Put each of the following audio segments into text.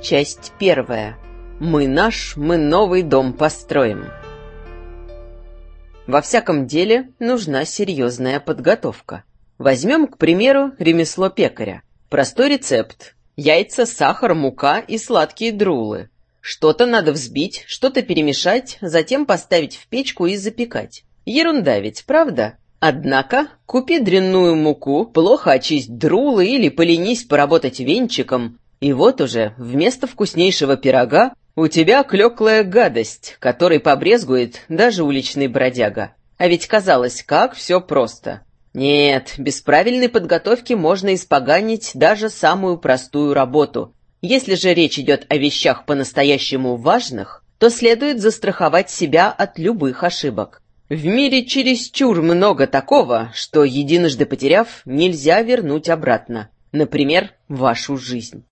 Часть первая. Мы наш, мы новый дом построим. Во всяком деле нужна серьезная подготовка. Возьмем, к примеру, ремесло пекаря. Простой рецепт. Яйца, сахар, мука и сладкие друлы. Что-то надо взбить, что-то перемешать, затем поставить в печку и запекать. Ерунда ведь, правда? Однако, купи дрянную муку, плохо очисть друлы или поленись поработать венчиком, и вот уже вместо вкуснейшего пирога у тебя клеклая гадость, которой побрезгует даже уличный бродяга. А ведь казалось, как все просто. Нет, без правильной подготовки можно испоганить даже самую простую работу. Если же речь идет о вещах по-настоящему важных, то следует застраховать себя от любых ошибок. В мире чересчур много такого, что, единожды потеряв, нельзя вернуть обратно. Например, вашу жизнь.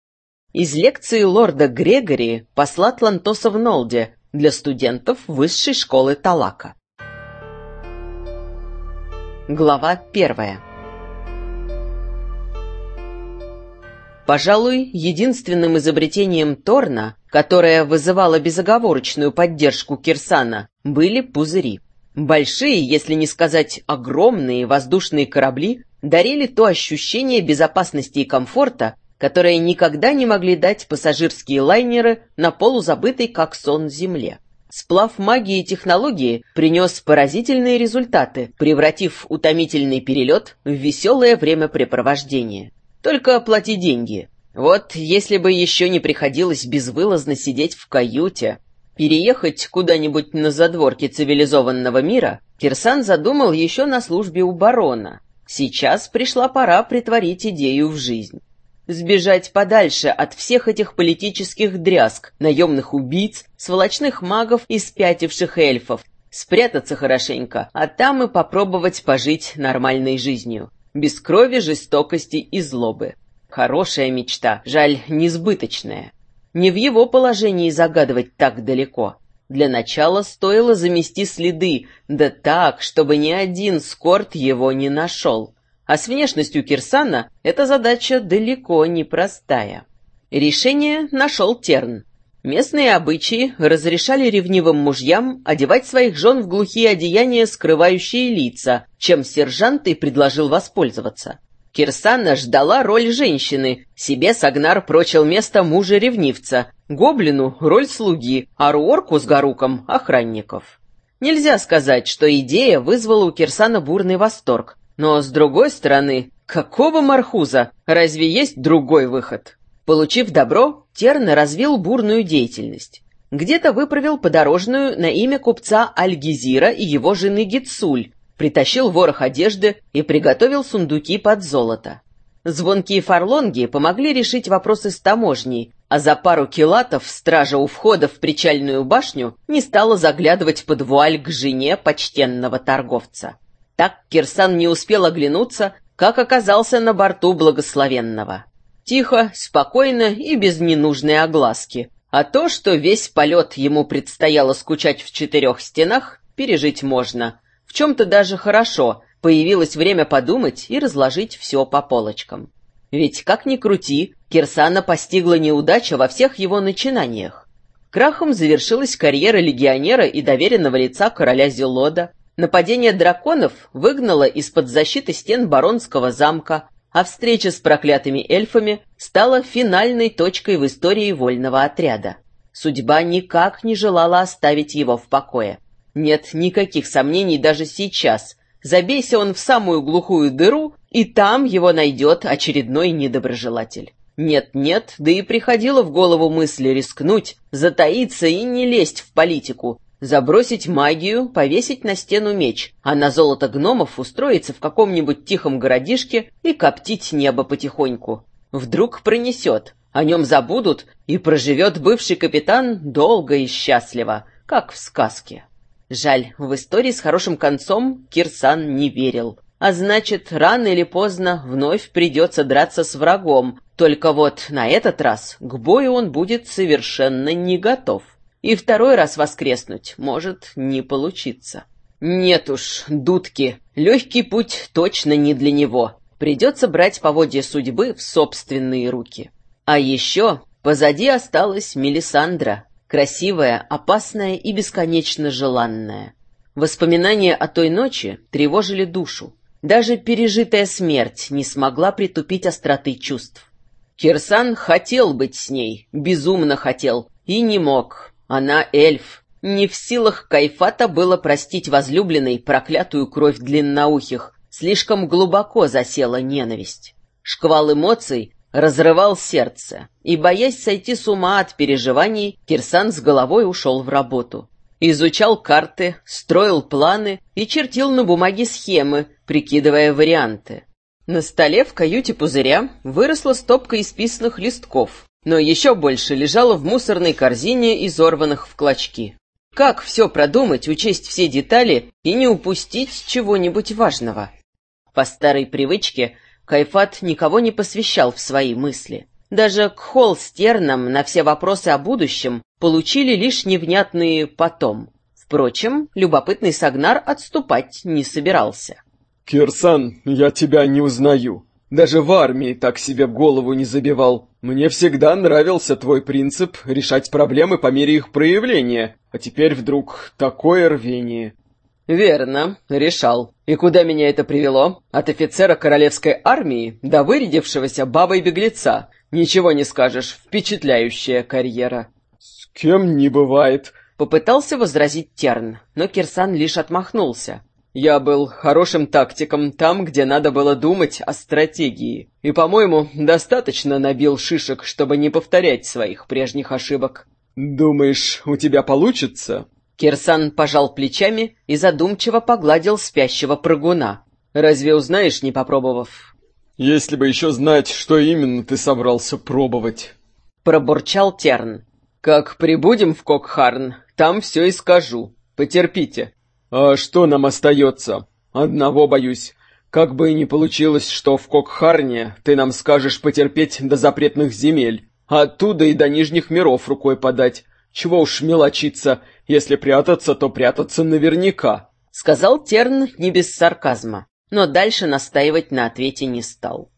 Из лекции лорда Грегори посла Тлантоса в Нолде для студентов высшей школы Талака. Глава первая Пожалуй, единственным изобретением Торна, которое вызывало безоговорочную поддержку Кирсана, были пузыри. Большие, если не сказать огромные воздушные корабли дарили то ощущение безопасности и комфорта, которые никогда не могли дать пассажирские лайнеры на полузабытой как сон земле. Сплав магии и технологии принес поразительные результаты, превратив утомительный перелет в веселое времяпрепровождение. Только оплати деньги. Вот если бы еще не приходилось безвылазно сидеть в каюте, переехать куда-нибудь на задворке цивилизованного мира, Кирсан задумал еще на службе у барона. Сейчас пришла пора притворить идею в жизнь сбежать подальше от всех этих политических дрязг, наемных убийц, сволочных магов и спятивших эльфов, спрятаться хорошенько, а там и попробовать пожить нормальной жизнью, без крови, жестокости и злобы. Хорошая мечта, жаль, несбыточная. Не в его положении загадывать так далеко. Для начала стоило замести следы, да так, чтобы ни один скорт его не нашел. А с внешностью Кирсана эта задача далеко не простая. Решение нашел Терн. Местные обычаи разрешали ревнивым мужьям одевать своих жен в глухие одеяния, скрывающие лица, чем сержант и предложил воспользоваться. Кирсана ждала роль женщины, себе Сагнар прочил место мужа-ревнивца, гоблину — роль слуги, а Руорку с Гаруком — охранников. Нельзя сказать, что идея вызвала у Кирсана бурный восторг. Но, с другой стороны, какого мархуза? Разве есть другой выход? Получив добро, Терн развил бурную деятельность. Где-то выправил подорожную на имя купца Альгизира и его жены Гицуль, притащил ворох одежды и приготовил сундуки под золото. Звонкие фарлонги помогли решить вопросы с таможней, а за пару килатов стража у входа в причальную башню не стала заглядывать под вуаль к жене почтенного торговца. Так Кирсан не успел оглянуться, как оказался на борту благословенного. Тихо, спокойно и без ненужной огласки. А то, что весь полет ему предстояло скучать в четырех стенах, пережить можно. В чем-то даже хорошо, появилось время подумать и разложить все по полочкам. Ведь, как ни крути, Кирсана постигла неудача во всех его начинаниях. Крахом завершилась карьера легионера и доверенного лица короля Зелода, Нападение драконов выгнало из-под защиты стен Баронского замка, а встреча с проклятыми эльфами стала финальной точкой в истории вольного отряда. Судьба никак не желала оставить его в покое. Нет никаких сомнений даже сейчас. Забейся он в самую глухую дыру, и там его найдет очередной недоброжелатель. Нет-нет, да и приходило в голову мысли рискнуть, затаиться и не лезть в политику, Забросить магию, повесить на стену меч, а на золото гномов устроиться в каком-нибудь тихом городишке и коптить небо потихоньку. Вдруг пронесет, о нем забудут, и проживет бывший капитан долго и счастливо, как в сказке. Жаль, в истории с хорошим концом Кирсан не верил. А значит, рано или поздно вновь придется драться с врагом, только вот на этот раз к бою он будет совершенно не готов и второй раз воскреснуть может не получиться. Нет уж, дудки, легкий путь точно не для него. Придется брать поводья судьбы в собственные руки. А еще Позади осталась Мелисандра, красивая, опасная и бесконечно желанная. Воспоминания о той ночи тревожили душу. Даже пережитая смерть не смогла притупить остроты чувств. Кирсан хотел быть с ней, безумно хотел, и не мог. Она эльф. Не в силах Кайфата было простить возлюбленной проклятую кровь длинноухих. Слишком глубоко засела ненависть. Шквал эмоций разрывал сердце, и, боясь сойти с ума от переживаний, Кирсан с головой ушел в работу. Изучал карты, строил планы и чертил на бумаге схемы, прикидывая варианты. На столе в каюте пузыря выросла стопка исписанных листков, но еще больше лежало в мусорной корзине, изорванных в клочки. Как все продумать, учесть все детали и не упустить чего-нибудь важного? По старой привычке Кайфат никого не посвящал в свои мысли. Даже Кхол с на все вопросы о будущем получили лишь невнятные «потом». Впрочем, любопытный Сагнар отступать не собирался. «Кирсан, я тебя не узнаю. Даже в армии так себе голову не забивал. Мне всегда нравился твой принцип решать проблемы по мере их проявления, а теперь вдруг такое рвение». «Верно, решал. И куда меня это привело? От офицера королевской армии до вырядившегося бабой-беглеца. Ничего не скажешь, впечатляющая карьера». «С кем не бывает», — попытался возразить Терн, но Кирсан лишь отмахнулся. «Я был хорошим тактиком там, где надо было думать о стратегии. И, по-моему, достаточно набил шишек, чтобы не повторять своих прежних ошибок». «Думаешь, у тебя получится?» Кирсан пожал плечами и задумчиво погладил спящего прыгуна. «Разве узнаешь, не попробовав?» «Если бы еще знать, что именно ты собрался пробовать!» Пробурчал Терн. «Как прибудем в Кокхарн, там все и скажу. Потерпите». «А что нам остается? Одного боюсь. Как бы ни получилось, что в Кокхарне ты нам скажешь потерпеть до запретных земель, а оттуда и до Нижних миров рукой подать. Чего уж мелочиться, если прятаться, то прятаться наверняка», — сказал Терн не без сарказма, но дальше настаивать на ответе не стал.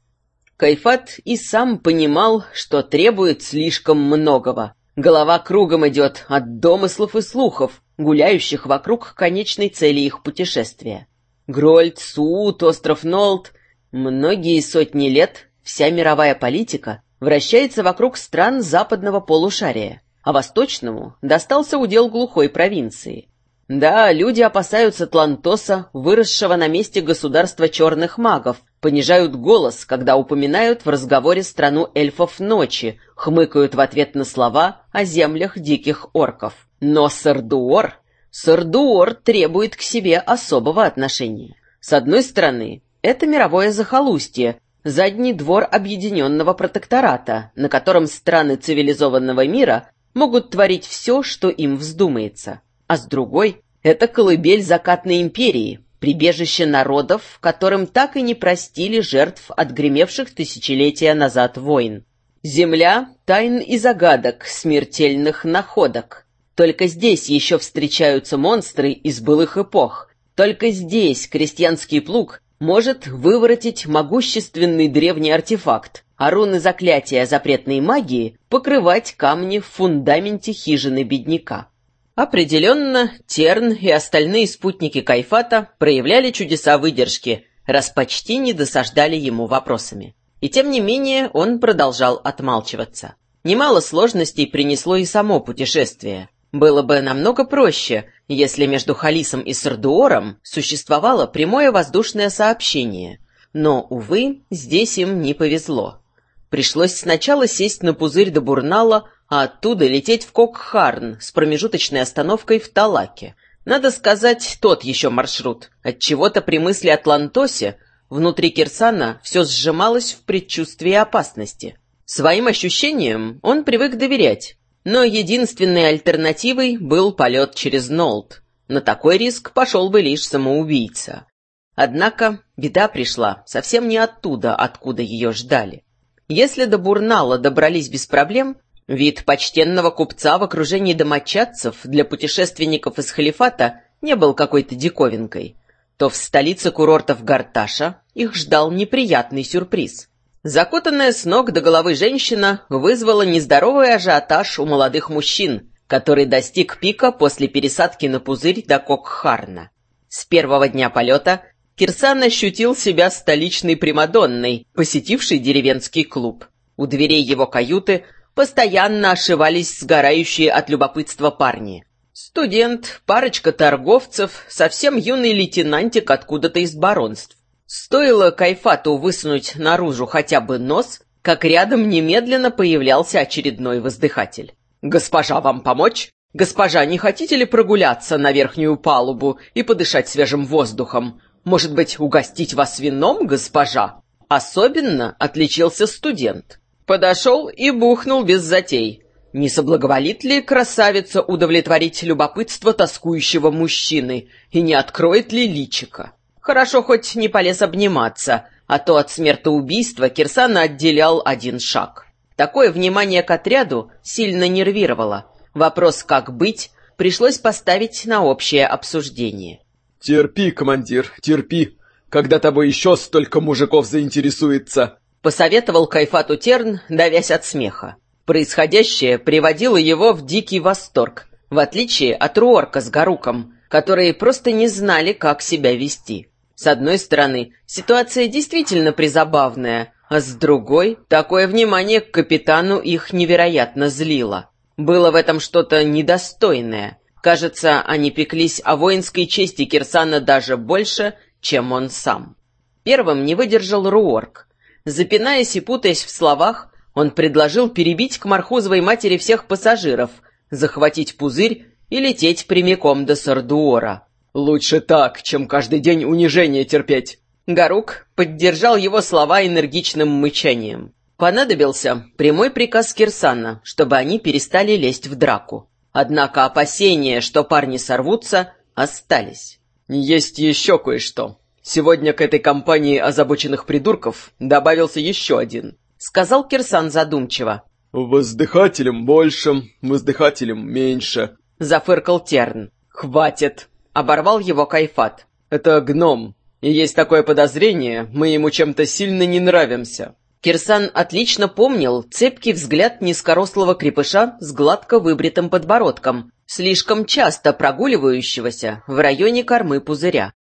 Кайфат и сам понимал, что требует слишком многого. Голова кругом идет от домыслов и слухов, гуляющих вокруг конечной цели их путешествия. Грольд, Суут, остров Нолт. Многие сотни лет вся мировая политика вращается вокруг стран западного полушария а восточному достался удел глухой провинции. Да, люди опасаются Тлантоса, выросшего на месте государства черных магов, понижают голос, когда упоминают в разговоре страну эльфов ночи, хмыкают в ответ на слова о землях диких орков. Но Сардуор... Сардуор требует к себе особого отношения. С одной стороны, это мировое захолустье, задний двор объединенного протектората, на котором страны цивилизованного мира могут творить все, что им вздумается. А с другой — это колыбель закатной империи, прибежище народов, которым так и не простили жертв от гремевших тысячелетия назад войн. Земля — тайн и загадок, смертельных находок. Только здесь еще встречаются монстры из былых эпох. Только здесь крестьянский плуг может выворотить могущественный древний артефакт, а руны заклятия запретной магии покрывать камни в фундаменте хижины бедняка. Определенно, Терн и остальные спутники Кайфата проявляли чудеса выдержки, раз почти не досаждали ему вопросами. И тем не менее он продолжал отмалчиваться. Немало сложностей принесло и само путешествие. Было бы намного проще, если между Халисом и Сардуором существовало прямое воздушное сообщение. Но, увы, здесь им не повезло. Пришлось сначала сесть на пузырь до Бурнала, а оттуда лететь в Кокхарн с промежуточной остановкой в Талаке. Надо сказать, тот еще маршрут. Отчего-то при мысли о Тлантосе внутри Кирсана все сжималось в предчувствии опасности. Своим ощущениям он привык доверять, но единственной альтернативой был полет через Нолт. На такой риск пошел бы лишь самоубийца. Однако беда пришла совсем не оттуда, откуда ее ждали. Если до Бурнала добрались без проблем, вид почтенного купца в окружении домочадцев для путешественников из халифата не был какой-то диковинкой, то в столице курортов Гарташа их ждал неприятный сюрприз. Закутанная с ног до головы женщина вызвала нездоровый ажиотаж у молодых мужчин, который достиг пика после пересадки на пузырь до Кокхарна. С первого дня полета Кирсан ощутил себя столичной примадонной, посетившей деревенский клуб. У дверей его каюты постоянно ошивались сгорающие от любопытства парни. Студент, парочка торговцев, совсем юный лейтенантик откуда-то из баронств. Стоило Кайфату высунуть наружу хотя бы нос, как рядом немедленно появлялся очередной воздыхатель. «Госпожа, вам помочь? Госпожа, не хотите ли прогуляться на верхнюю палубу и подышать свежим воздухом? Может быть, угостить вас вином, госпожа?» Особенно отличился студент. Подошел и бухнул без затей. Не соблаговолит ли красавица удовлетворить любопытство тоскующего мужчины и не откроет ли личика? Хорошо хоть не полез обниматься, а то от смертоубийства Кирсана отделял один шаг. Такое внимание к отряду сильно нервировало. Вопрос «как быть?» пришлось поставить на общее обсуждение. «Терпи, командир, терпи. Когда тобой еще столько мужиков заинтересуется!» Посоветовал Кайфату Терн, давясь от смеха. Происходящее приводило его в дикий восторг, в отличие от Руорка с Гаруком, которые просто не знали, как себя вести. С одной стороны, ситуация действительно призабавная, а с другой, такое внимание к капитану их невероятно злило. Было в этом что-то недостойное. Кажется, они пеклись о воинской чести Кирсана даже больше, чем он сам. Первым не выдержал Руорк. Запинаясь и путаясь в словах, он предложил перебить к Мархузовой матери всех пассажиров, захватить пузырь и лететь прямиком до Сардуора. «Лучше так, чем каждый день унижение терпеть», Гарук поддержал его слова энергичным мычанием. Понадобился прямой приказ Кирсана, чтобы они перестали лезть в драку. Однако опасения, что парни сорвутся, остались. «Есть еще кое-что. Сегодня к этой компании озабоченных придурков добавился еще один», — сказал Кирсан задумчиво. «Воздыхателем больше, воздыхателем меньше», — зафыркал Терн. «Хватит!» — оборвал его Кайфат. «Это гном, и есть такое подозрение, мы ему чем-то сильно не нравимся». Кирсан отлично помнил цепкий взгляд низкорослого крепыша с гладко выбритым подбородком, слишком часто прогуливающегося в районе кормы пузыря.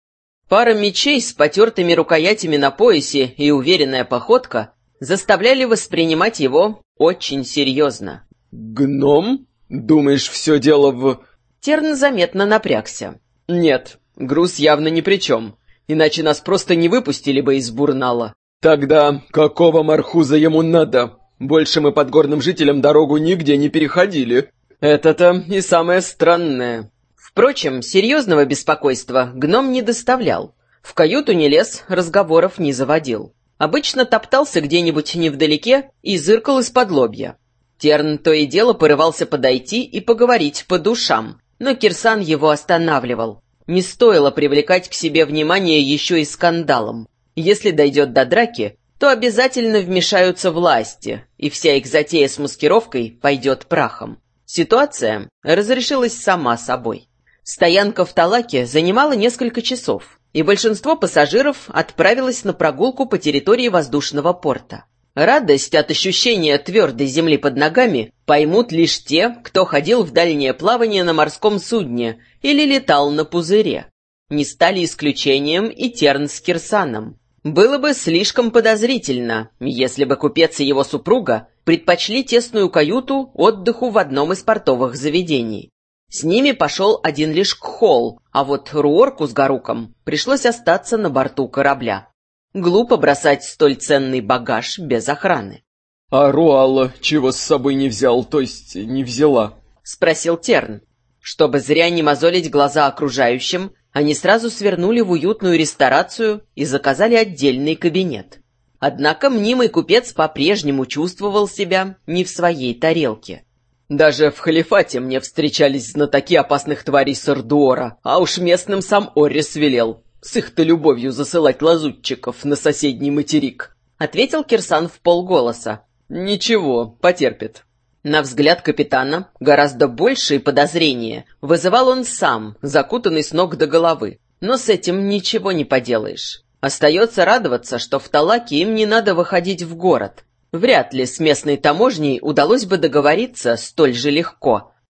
Пара мечей с потертыми рукоятями на поясе и уверенная походка заставляли воспринимать его очень серьезно. «Гном? Думаешь, все дело в...» Терн заметно напрягся. «Нет, груз явно ни при чем иначе нас просто не выпустили бы из Бурнала. Тогда какого мархуза ему надо? Больше мы подгорным жителям дорогу нигде не переходили. Это-то и самое странное. Впрочем, серьезного беспокойства гном не доставлял. В каюту не лез, разговоров не заводил. Обычно топтался где-нибудь невдалеке и зыркал из-под лобья. Терн то и дело порывался подойти и поговорить по душам, но Кирсан его останавливал. Не стоило привлекать к себе внимание еще и скандалом. Если дойдет до драки, то обязательно вмешаются власти, и вся их затея с маскировкой пойдет прахом. Ситуация разрешилась сама собой. Стоянка в Талаке занимала несколько часов, и большинство пассажиров отправилось на прогулку по территории воздушного порта. Радость от ощущения твердой земли под ногами поймут лишь те, кто ходил в дальнее плавание на морском судне или летал на пузыре. Не стали исключением и Терн с Кирсаном. Было бы слишком подозрительно, если бы купец и его супруга предпочли тесную каюту отдыху в одном из портовых заведений. С ними пошел один лишь Кхол, а вот Руорку с Гаруком пришлось остаться на борту корабля. Глупо бросать столь ценный багаж без охраны. «А Руалла чего с собой не взял, то есть не взяла?» — спросил Терн. Чтобы зря не мозолить глаза окружающим, они сразу свернули в уютную ресторацию и заказали отдельный кабинет. Однако мнимый купец по-прежнему чувствовал себя не в своей тарелке. Даже в халифате мне встречались знатоки опасных тварей Сардуора, а уж местным сам Орис велел. С их-то любовью засылать лазутчиков на соседний материк», — ответил Кирсан в полголоса. «Ничего, потерпит». На взгляд капитана гораздо большие подозрения вызывал он сам, закутанный с ног до головы. Но с этим ничего не поделаешь. Остается радоваться, что в Талаке им не надо выходить в город. Вряд ли с местной таможней удалось бы договориться столь же легко.